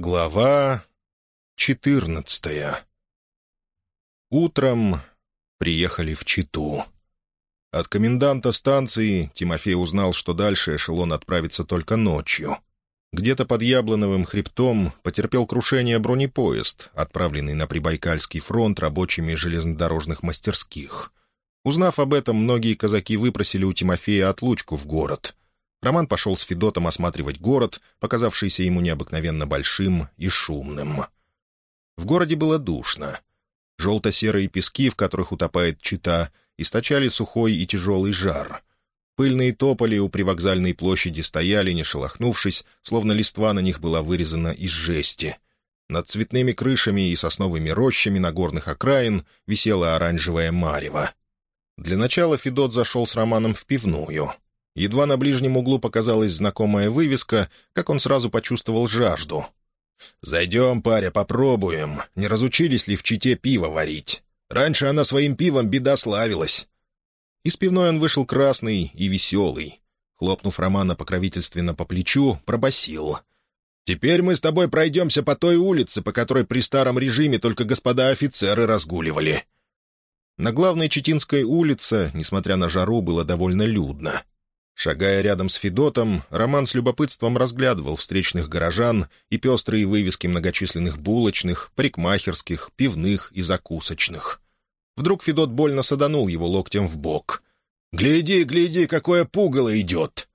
Глава четырнадцатая Утром приехали в Читу. От коменданта станции Тимофей узнал, что дальше эшелон отправится только ночью. Где-то под Яблоновым хребтом потерпел крушение бронепоезд, отправленный на Прибайкальский фронт рабочими железнодорожных мастерских. Узнав об этом, многие казаки выпросили у Тимофея отлучку в город. Роман пошел с Федотом осматривать город, показавшийся ему необыкновенно большим и шумным. В городе было душно. Желто-серые пески, в которых утопает чита, источали сухой и тяжелый жар. Пыльные тополи у привокзальной площади стояли, не шелохнувшись, словно листва на них была вырезана из жести. Над цветными крышами и сосновыми рощами на горных окраин висела оранжевая марево. Для начала Федот зашел с Романом в пивную. Едва на ближнем углу показалась знакомая вывеска, как он сразу почувствовал жажду — «Зайдем, паря, попробуем. Не разучились ли в Чите пиво варить? Раньше она своим пивом беда славилась». Из пивной он вышел красный и веселый. Хлопнув Романа покровительственно по плечу, пробасил. «Теперь мы с тобой пройдемся по той улице, по которой при старом режиме только господа офицеры разгуливали». На главной Читинской улице, несмотря на жару, было довольно людно. Шагая рядом с Федотом, Роман с любопытством разглядывал встречных горожан и пестрые вывески многочисленных булочных, парикмахерских, пивных и закусочных. Вдруг Федот больно саданул его локтем в бок. «Гляди, гляди, какое пугало идет!»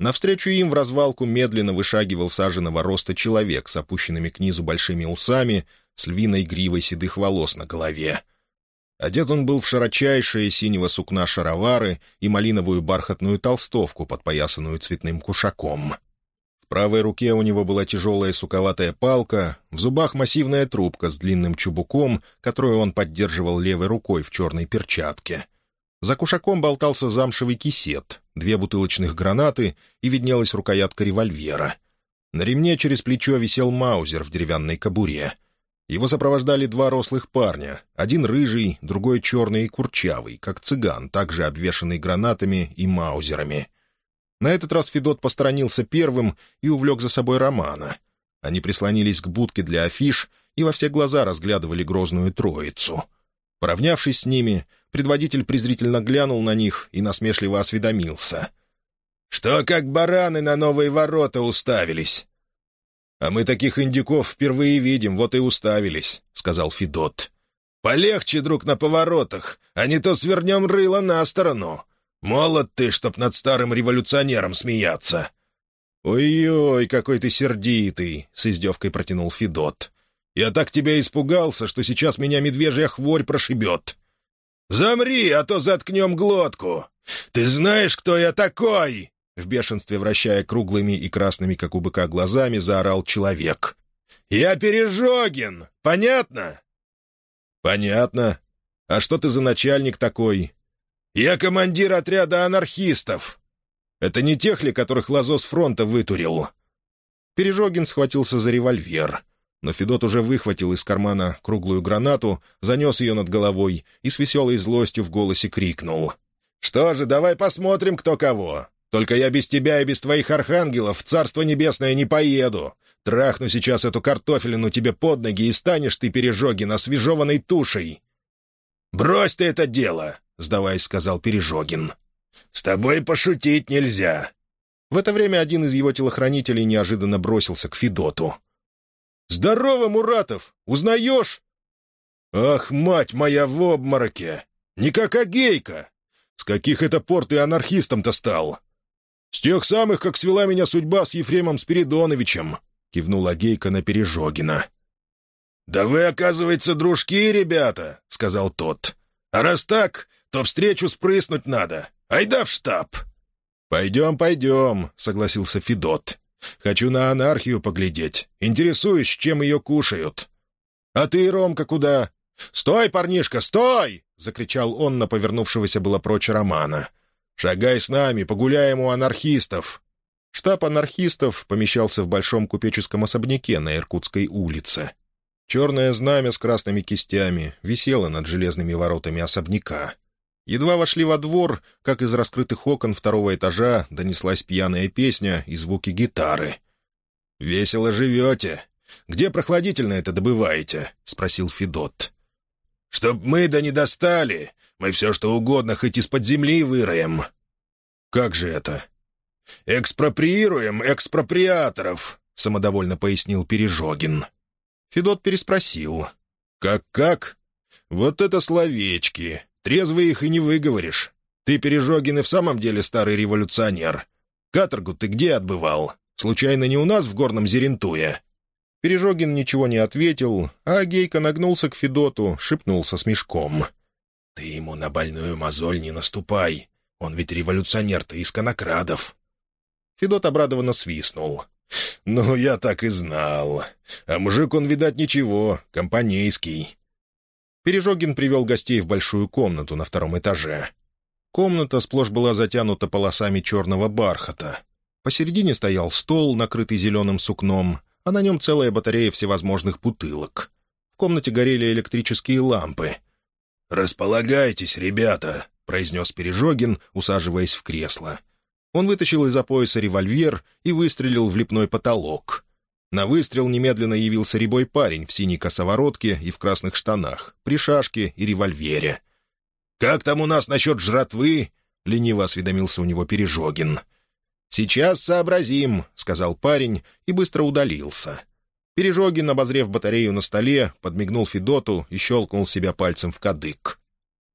Навстречу им в развалку медленно вышагивал саженого роста человек с опущенными к низу большими усами, с львиной гривой седых волос на голове. Одет он был в широчайшие синего сукна шаровары и малиновую бархатную толстовку, подпоясанную цветным кушаком. В правой руке у него была тяжелая суковатая палка, в зубах массивная трубка с длинным чубуком, которую он поддерживал левой рукой в черной перчатке. За кушаком болтался замшевый кисет, две бутылочных гранаты и виднелась рукоятка револьвера. На ремне через плечо висел маузер в деревянной кобуре — его сопровождали два рослых парня, один рыжий, другой черный и курчавый, как цыган, также обвешанный гранатами и маузерами. На этот раз Федот посторонился первым и увлек за собой Романа. Они прислонились к будке для афиш и во все глаза разглядывали грозную троицу. Поравнявшись с ними, предводитель презрительно глянул на них и насмешливо осведомился. «Что как бараны на новые ворота уставились? «А мы таких индюков впервые видим, вот и уставились», — сказал Федот. «Полегче, друг, на поворотах, а не то свернем рыло на сторону. Молод ты, чтоб над старым революционером смеяться». «Ой-ой, какой ты сердитый!» — с издевкой протянул Федот. «Я так тебя испугался, что сейчас меня медвежья хворь прошибет». «Замри, а то заткнем глотку! Ты знаешь, кто я такой?» В бешенстве, вращая круглыми и красными, как у быка, глазами, заорал человек. «Я Пережогин! Понятно?» «Понятно. А что ты за начальник такой?» «Я командир отряда анархистов. Это не тех ли, которых Лазо с фронта вытурил?» Пережогин схватился за револьвер. Но Федот уже выхватил из кармана круглую гранату, занес ее над головой и с веселой злостью в голосе крикнул. «Что же, давай посмотрим, кто кого. Только я без тебя и без твоих архангелов в Царство Небесное не поеду. Трахну сейчас эту картофелину тебе под ноги, и станешь ты Пережогин освежеванной тушей». «Брось ты это дело!» — сдаваясь, сказал Пережогин. «С тобой пошутить нельзя». В это время один из его телохранителей неожиданно бросился к Федоту. «Здорово, Муратов! Узнаешь?» «Ах, мать моя в обмороке! Не как Агейка! С каких это пор ты анархистом-то стал?» «С тех самых, как свела меня судьба с Ефремом Спиридоновичем», — кивнула Гейка на Пережогина. «Да вы, оказывается, дружки, ребята», — сказал тот. «А раз так, то встречу спрыснуть надо. Айда в штаб». «Пойдем, пойдем», — согласился Федот. «Хочу на анархию поглядеть. Интересуюсь, чем ее кушают». «А ты, Ромка, куда?» «Стой, парнишка, стой!» — закричал он на повернувшегося было прочь Романа. «Шагай с нами, погуляем у анархистов!» Штаб анархистов помещался в большом купеческом особняке на Иркутской улице. Черное знамя с красными кистями висело над железными воротами особняка. Едва вошли во двор, как из раскрытых окон второго этажа донеслась пьяная песня и звуки гитары. «Весело живете! Где прохладительное это добываете?» — спросил Федот. «Чтоб мы да не достали. Мы все что угодно хоть из-под земли выроем». «Как же это?» «Экспроприируем экспроприаторов», — самодовольно пояснил Пережогин. Федот переспросил. «Как-как? Вот это словечки. Трезво их и не выговоришь. Ты, Пережогин, и в самом деле старый революционер. Каторгу ты где отбывал? Случайно не у нас в горном Зерентуе?» Пережогин ничего не ответил, а Гейка нагнулся к Федоту, шепнул со смешком. «Ты ему на больную мозоль не наступай. Он ведь революционер-то из конокрадов». Федот обрадованно свистнул. «Ну, я так и знал. А мужик он, видать, ничего, компанейский». Пережогин привел гостей в большую комнату на втором этаже. Комната сплошь была затянута полосами черного бархата. Посередине стоял стол, накрытый зеленым сукном, а на нем целая батарея всевозможных бутылок. В комнате горели электрические лампы. «Располагайтесь, ребята», — произнес Пережогин, усаживаясь в кресло. Он вытащил из-за пояса револьвер и выстрелил в лепной потолок. На выстрел немедленно явился рябой парень в синей косоворотке и в красных штанах, при шашке и револьвере. «Как там у нас насчет жратвы?» — лениво осведомился у него Пережогин. «Сейчас сообразим», — сказал парень и быстро удалился. Пережогин, обозрев батарею на столе, подмигнул Федоту и щелкнул себя пальцем в кадык.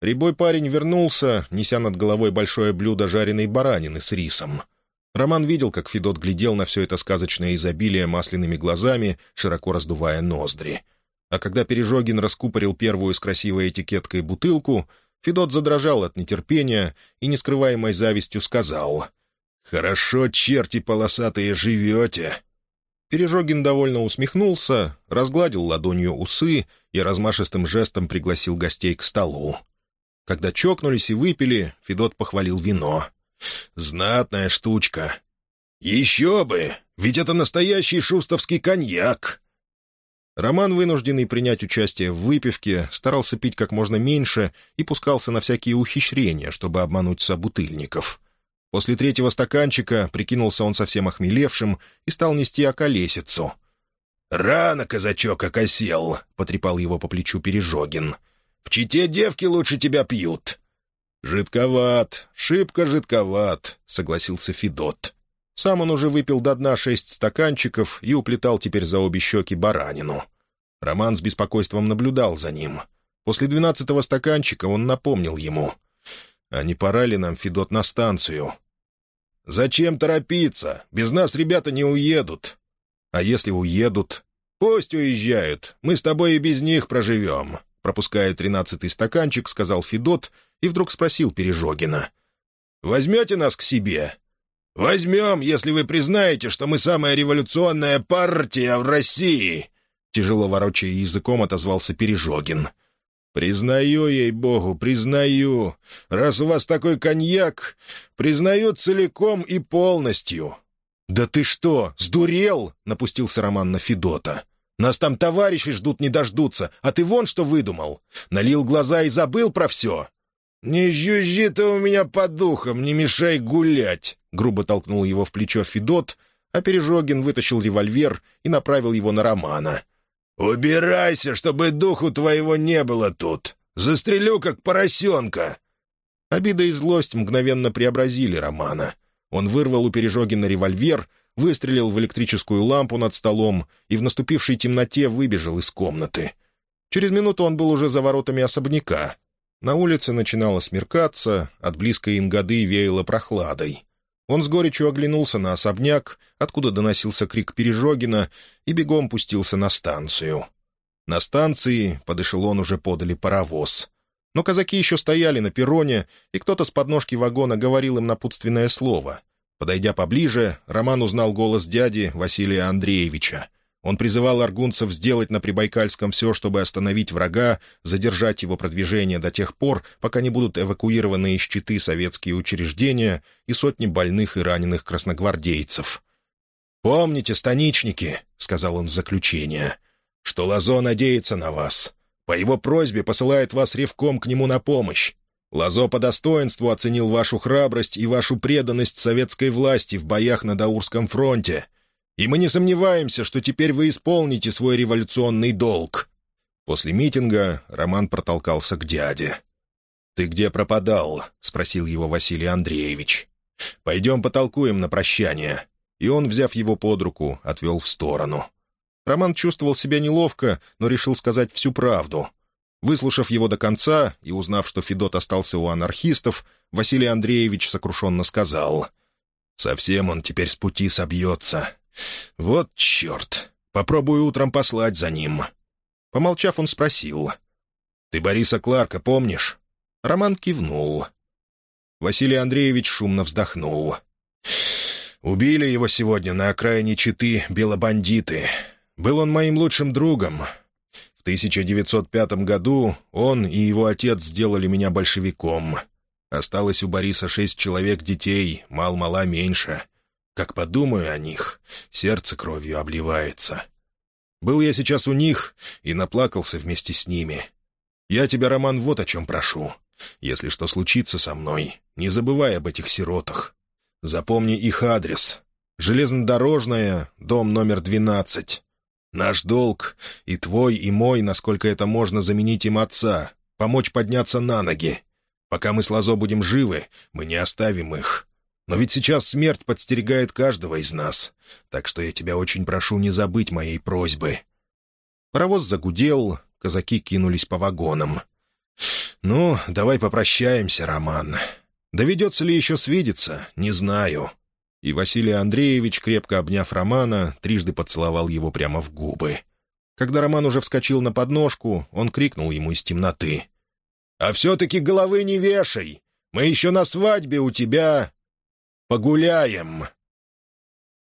Рябой парень вернулся, неся над головой большое блюдо жареной баранины с рисом. Роман видел, как Федот глядел на все это сказочное изобилие масляными глазами, широко раздувая ноздри. А когда Пережогин раскупорил первую с красивой этикеткой бутылку, Федот задрожал от нетерпения и нескрываемой завистью сказал «Хорошо, черти полосатые, живете!» Пережогин довольно усмехнулся, разгладил ладонью усы и размашистым жестом пригласил гостей к столу. Когда чокнулись и выпили, Федот похвалил вино. «Знатная штучка». «Еще бы! Ведь это настоящий шустовский коньяк!» Роман, вынужденный принять участие в выпивке, старался пить как можно меньше и пускался на всякие ухищрения, чтобы обмануть собутыльников. После третьего стаканчика прикинулся он совсем охмелевшим и стал нести околесицу. «Рано казачок окосел», — потрепал его по плечу Пережогин. В Чите девки лучше тебя пьют». «Жидковат, шибко жидковат», — согласился Федот. Сам он уже выпил до дна шесть стаканчиков и уплетал теперь за обе щеки баранину. Роман с беспокойством наблюдал за ним. После двенадцатого стаканчика он напомнил ему. «А не пора ли нам, Федот, на станцию?» «Зачем торопиться? Без нас ребята не уедут». «А если уедут?» «Пусть уезжают. Мы с тобой и без них проживем пропуская тринадцатый стаканчик, сказал Федот и вдруг спросил Пережогина. «Возьмете нас к себе?» «Возьмем, если вы признаете, что мы самая революционная партия в России!» Тяжело ворочая языком, отозвался Пережогин. «Признаю, ей-богу, признаю. Раз у вас такой коньяк, признаю целиком и полностью». «Да ты что, сдурел?» — напустился Роман на Федота. Нас там товарищи ждут не дождутся, а ты вон что выдумал. Налил глаза и забыл про все». «Не жужжи ты у меня по духам, не мешай гулять!» Грубо толкнул его в плечо Федот, а Пережогин вытащил револьвер и направил его на Романа. «Убирайся, чтобы духу твоего не было тут! Застрелю, как поросенка!» Обида и злость мгновенно преобразили Романа. Он вырвал у Пережогина револьвер, выстрелил в электрическую лампу над столом и в наступившей темноте выбежал из комнаты. Через минуту он был уже за воротами особняка. На улице начинало смеркаться, от близкой ингады веяло прохладой. Он с горечью оглянулся на особняк, откуда доносился крик Пережогина, и бегом пустился на станцию. На станции под эшелон уже подали паровоз. Но казаки еще стояли на перроне, и кто-то с подножки вагона говорил им напутственное слово. Подойдя поближе, Роман узнал голос дяди Василия Андреевича. Он призывал аргунцев сделать на Прибайкальском все, чтобы остановить врага, задержать его продвижение до тех пор, пока не будут эвакуированы из Читы советские учреждения и сотни больных и раненых красногвардейцев. «Помните, станичники», — сказал он в заключение, — «что Лазо надеется на вас. По его просьбе посылает вас ревком к нему на помощь. Лазо по достоинству оценил вашу храбрость и вашу преданность советской власти в боях на Даурском фронте. И мы не сомневаемся, что теперь вы исполните свой революционный долг». После митинга Роман протолкался к дяде. «Ты где пропадал?» — спросил его Василий Андреевич. «Пойдем потолкуем на прощание». И он, взяв его под руку, отвел в сторону. Роман чувствовал себя неловко, но решил сказать всю правду. Выслушав его до конца и узнав, что Федот остался у анархистов, Василий Андреевич сокрушенно сказал. «Совсем он теперь с пути собьется. Вот черт! Попробую утром послать за ним». Помолчав, он спросил. «Ты Бориса Кларка помнишь?» Роман кивнул. Василий Андреевич шумно вздохнул. «Убили его сегодня на окраине Читы белобандиты. Был он моим лучшим другом. В 1905 году он и его отец сделали меня большевиком. Осталось у Бориса шесть человек детей, мал-мала меньше. Как подумаю о них, сердце кровью обливается. Был я сейчас у них и наплакался вместе с ними. Я тебя, Роман, вот о чем прошу. Если что случится со мной, не забывай об этих сиротах. Запомни их адрес. Железнодорожная, дом номер 12. Наш долг, и твой, и мой, насколько это можно, заменить им отца, помочь подняться на ноги. Пока мы с Лазо будем живы, мы не оставим их. Но ведь сейчас смерть подстерегает каждого из нас, так что я тебя очень прошу не забыть моей просьбы». Паровоз загудел, казаки кинулись по вагонам. «Ну, давай попрощаемся, Роман. Доведется ли еще свидеться, не знаю». И Василий Андреевич, крепко обняв Романа, трижды поцеловал его прямо в губы. Когда Роман уже вскочил на подножку, он крикнул ему из темноты. «А все-таки головы не вешай! Мы еще на свадьбе у тебя погуляем!»